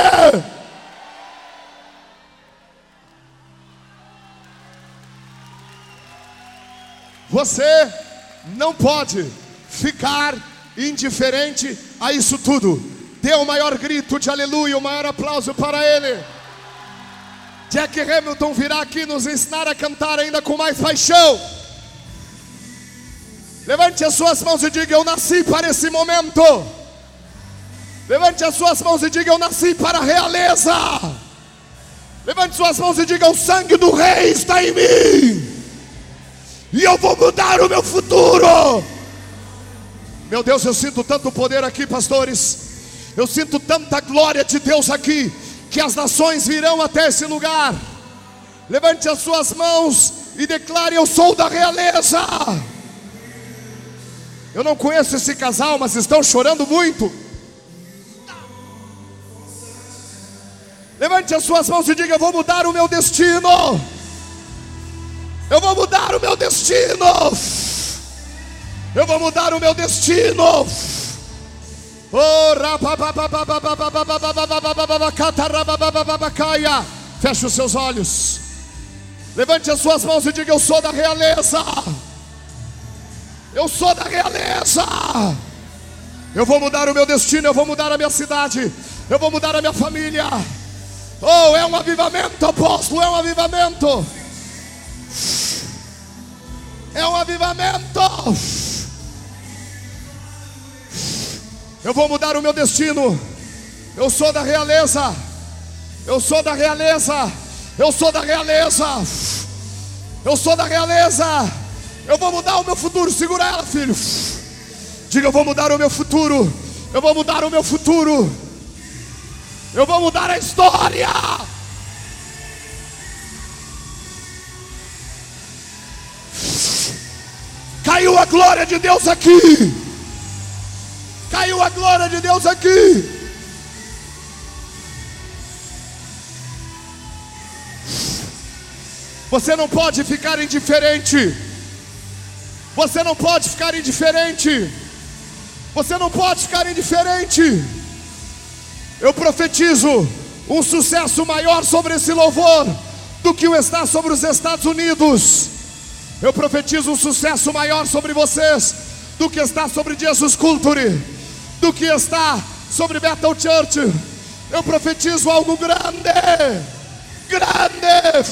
Você não pode ficar indiferente a isso tudo. Dê o maior grito de aleluia, o maior aplauso para ele. Jack Hamilton virá aqui nos ensinar a cantar ainda com mais paixão. Levante as suas mãos e diga: Eu nasci para esse momento. Levante as suas mãos e diga: Eu nasci para a realeza. Levante suas mãos e diga: O sangue do Rei está em mim. E eu vou mudar o meu futuro. Meu Deus, eu sinto tanto poder aqui, pastores. Eu sinto tanta glória de Deus aqui, que as nações virão até esse lugar. Levante as suas mãos e declare: Eu sou da realeza. Eu não conheço esse casal, mas estão chorando muito. Levante as suas mãos e diga: Eu vou mudar o meu destino. Eu vou mudar o meu destino. Eu vou mudar o meu destino. Feche os seus olhos. Levante as suas mãos e diga: Eu sou da realeza. Eu sou da realeza. Eu vou mudar o meu destino, eu vou mudar a minha cidade, eu vou mudar a minha família. Oh, é um avivamento, apóstolo, é um avivamento. É um avivamento. Eu vou mudar o meu destino. Eu sou da realeza. Eu sou da realeza. Eu sou da realeza. Eu sou da realeza. Eu vou mudar o meu futuro. Segura ela, filho. Diga, eu vou mudar o meu futuro. Eu vou mudar o meu futuro. Eu vou mudar a história. Caiu a glória de Deus aqui. Caiu a glória de Deus aqui. Você não pode ficar indiferente. Você não pode ficar indiferente. Você não pode ficar indiferente. Eu profetizo um sucesso maior sobre esse louvor do que o está sobre os Estados Unidos. Eu profetizo um sucesso maior sobre vocês do que está sobre Jesus Culture, do que está sobre Bethel Church. Eu profetizo algo grande, grande.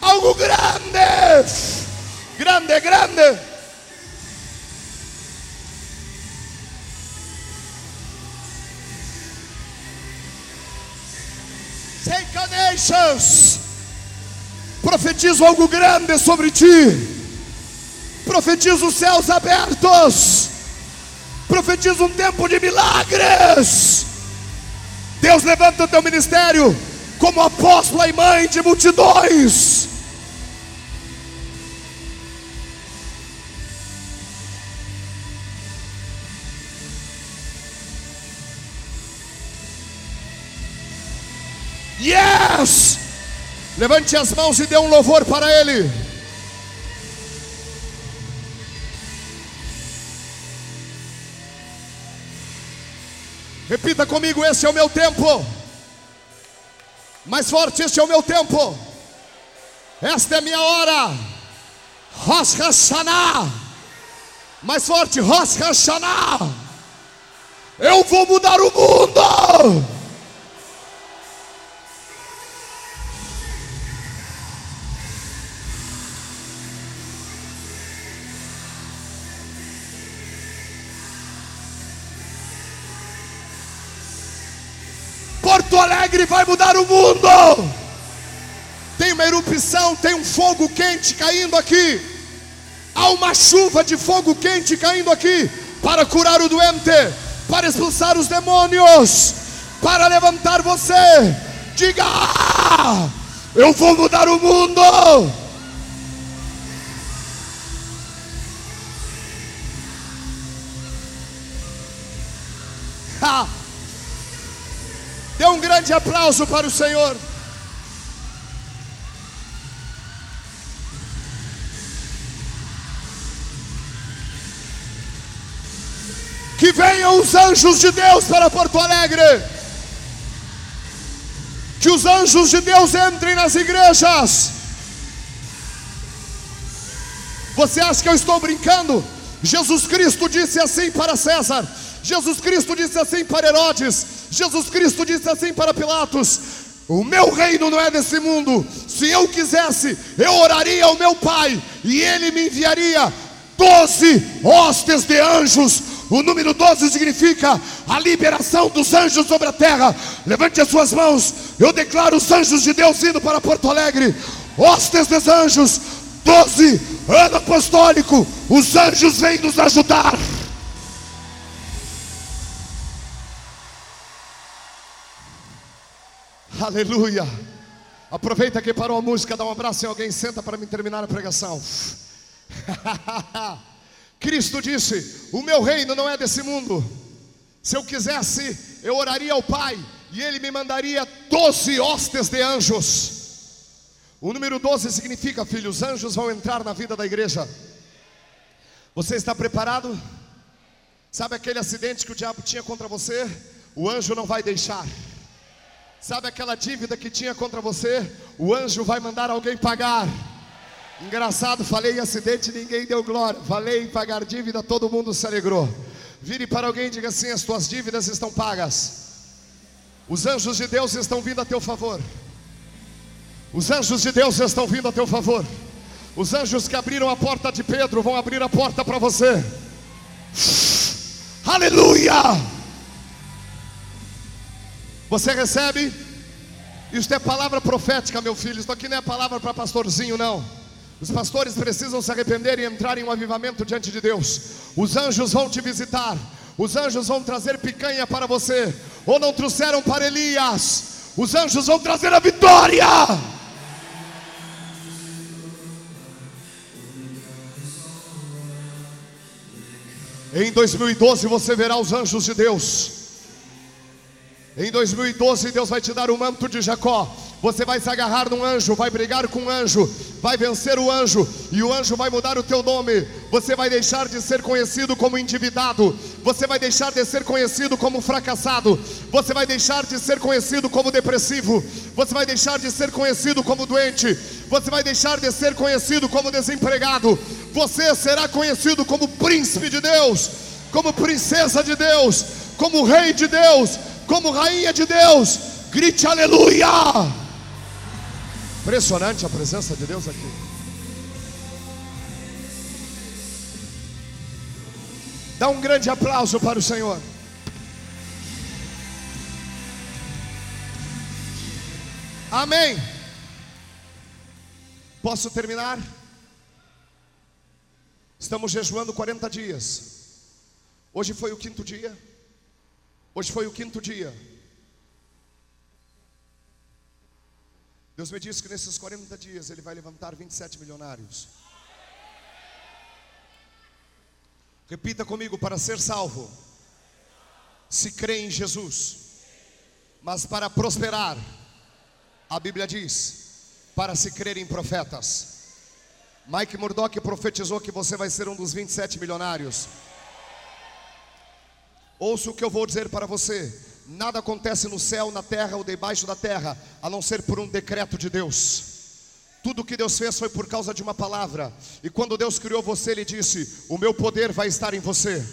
Algo grande, grande, grande. Nations. Profetizo algo grande sobre ti. Profetizo os céus abertos. Profetizo um tempo de milagres. Deus levanta o teu ministério como apóstola e mãe de multidões. Yes! Levante as mãos e dê um louvor para Ele. Repita comigo: esse é o meu tempo. Mais forte, este é o meu tempo. Esta é a minha hora. Rosh. Mais forte, Rosh. Eu vou mudar o mundo. Mudar o mundo. Tem uma erupção, tem um fogo quente caindo aqui. Há uma chuva de fogo quente caindo aqui para curar o doente, para expulsar os demônios, para levantar você. Diga: "Ah, Eu vou mudar o mundo. Ha! Dê um grande aplauso para o Senhor. Que venham os anjos de Deus para Porto Alegre. Que os anjos de Deus entrem nas igrejas. Você acha que eu estou brincando? Jesus Cristo disse assim para César. Jesus Cristo disse assim para Herodes. Jesus Cristo disse assim para Pilatos: O meu reino não é desse mundo. Se eu quisesse, eu oraria ao meu Pai e ele me enviaria doze hostes de anjos. O número 12 significa a liberação dos anjos sobre a terra. Levante as suas mãos. Eu declaro os anjos de Deus indo para Porto Alegre. Hostes dos anjos. 12, ano apostólico. Os anjos vêm nos ajudar. Aleluia. Aproveita que parou a música, dá um abraço em alguém, senta para me terminar a pregação. Cristo disse: O meu reino não é desse mundo. Se eu quisesse, eu oraria ao Pai e Ele me mandaria doze hostes de anjos. O número 12 significa, filho, os anjos vão entrar na vida da igreja. Você está preparado? Sabe aquele acidente que o diabo tinha contra você? O anjo não vai deixar. Sabe aquela dívida que tinha contra você? O anjo vai mandar alguém pagar. Engraçado, falei em acidente, ninguém deu glória. Falei em pagar dívida, todo mundo se alegrou. Vire para alguém e diga assim: as tuas dívidas estão pagas. Os anjos de Deus estão vindo a teu favor. Os anjos de Deus estão vindo a teu favor. Os anjos que abriram a porta de Pedro vão abrir a porta para você. Aleluia! Você recebe? Isto é palavra profética, meu filho. Isso aqui não é palavra para pastorzinho, não. Os pastores precisam se arrepender e entrar em um avivamento diante de Deus. Os anjos vão te visitar. Os anjos vão trazer picanha para você. Ou não trouxeram para Elias. Os anjos vão trazer a vitória. Em 2012 você verá os anjos de Deus. Em 2012 Deus vai te dar o manto de Jacó. Você vai se agarrar num anjo, vai brigar com um anjo, vai vencer o anjo, e o anjo vai mudar o teu nome. Você vai deixar de ser conhecido como endividado, você vai deixar de ser conhecido como fracassado, você vai deixar de ser conhecido como depressivo, você vai deixar de ser conhecido como doente, você vai deixar de ser conhecido como desempregado, você será conhecido como príncipe de Deus, como princesa de Deus, como rei de Deus, como rainha de Deus. Grite aleluia! Impressionante a presença de Deus aqui. Dá um grande aplauso para o Senhor. Amém. Posso terminar? Estamos jejuando 40 dias. Hoje foi o quinto dia. Hoje foi o quinto dia. Deus me disse que nesses 40 dias Ele vai levantar 27 milionários. Repita comigo: para ser salvo, se crê em Jesus, mas para prosperar, a Bíblia diz, para se crer em profetas. Mike Murdock profetizou que você vai ser um dos 27 milionários. Ouça o que eu vou dizer para você: nada acontece no céu, na terra ou debaixo da terra, a não ser por um decreto de Deus. Tudo que Deus fez foi por causa de uma palavra. E quando Deus criou você, Ele disse: O meu poder vai estar em você,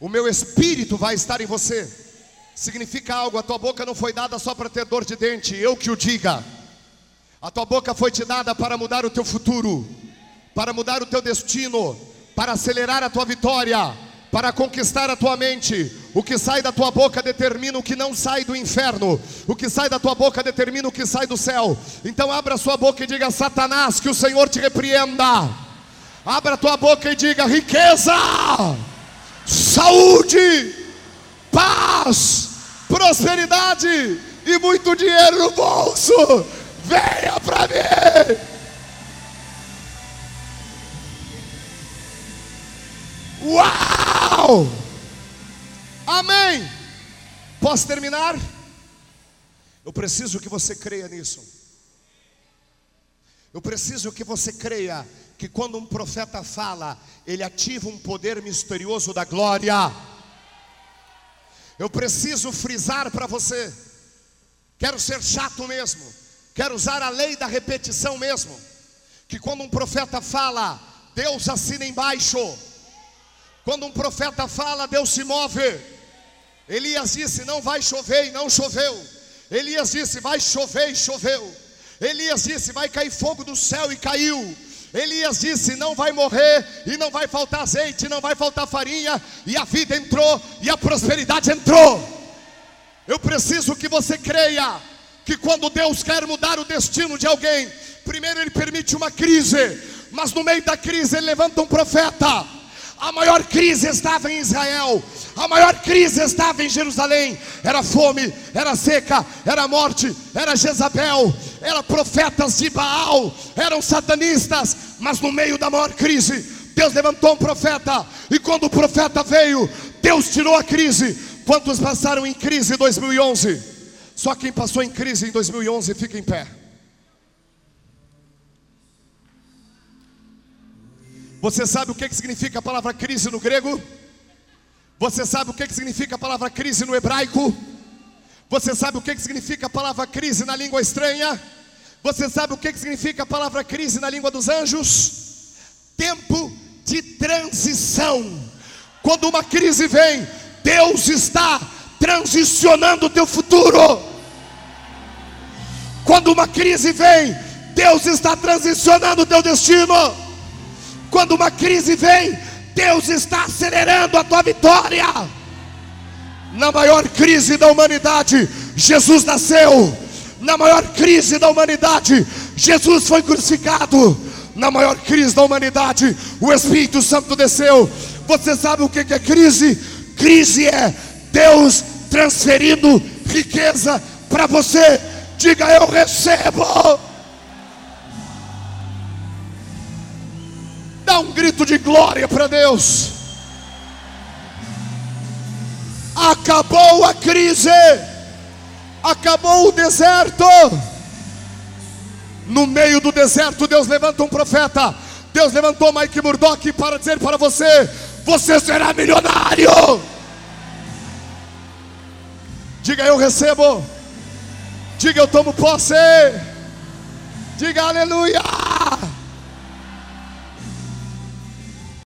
o meu espírito vai estar em você. Significa algo, a tua boca não foi dada só para ter dor de dente, eu que o diga. A tua boca foi te dada para mudar o teu futuro, para mudar o teu destino, para acelerar a tua vitória, para conquistar a tua mente. O que sai da tua boca determina o que não sai do inferno. O que sai da tua boca determina o que sai do céu. Então abra sua boca e diga: Satanás, que o Senhor te repreenda. Abra a tua boca e diga: riqueza, saúde, paz, prosperidade e muito dinheiro no bolso. Venha para mim. Uau! Amém. Posso terminar? Eu preciso que você creia nisso. Eu preciso que você creia que quando um profeta fala, ele ativa um poder misterioso da glória. Eu preciso frisar para você. Quero ser chato mesmo. Quero usar a lei da repetição mesmo. Que quando um profeta fala, Deus assina embaixo. Quando um profeta fala, Deus se move. Elias disse: Não vai chover, e não choveu. Elias disse: Vai chover, e choveu. Elias disse: Vai cair fogo do céu, e caiu. Elias disse: Não vai morrer, e não vai faltar azeite, não vai faltar farinha. E a vida entrou, e a prosperidade entrou. Eu preciso que você creia que quando Deus quer mudar o destino de alguém, primeiro Ele permite uma crise, mas no meio da crise Ele levanta um profeta. A maior crise estava em Israel, a maior crise estava em Jerusalém. Era fome, era seca, era morte, era Jezabel, era profetas de Baal, eram satanistas. Mas no meio da maior crise, Deus levantou um profeta, e quando o profeta veio, Deus tirou a crise. Quantos passaram em crise em 2011? Só quem passou em crise em 2011 fica em pé. Você sabe o que, significa a palavra crise no grego? Você sabe o que, significa a palavra crise no hebraico? Você sabe o que, significa a palavra crise na língua estranha? Você sabe o que significa a palavra crise na língua dos anjos? Tempo de transição. Quando uma crise vem, Deus está transicionando o teu futuro. Quando uma crise vem, Deus está transicionando o teu destino. Quando uma crise vem, Deus está acelerando a tua vitória. Na maior crise da humanidade, Jesus nasceu. Na maior crise da humanidade, Jesus foi crucificado. Na maior crise da humanidade, o Espírito Santo desceu. Você sabe o que é crise? Crise é Deus transferindo riqueza para você. Diga eu recebo. Dá um grito de glória para Deus. Acabou a crise. Acabou o deserto. No meio do deserto, Deus levanta um profeta. Deus levantou Mike Murdock para dizer para você: Você será milionário. Diga eu recebo. Diga eu tomo posse. Diga aleluia.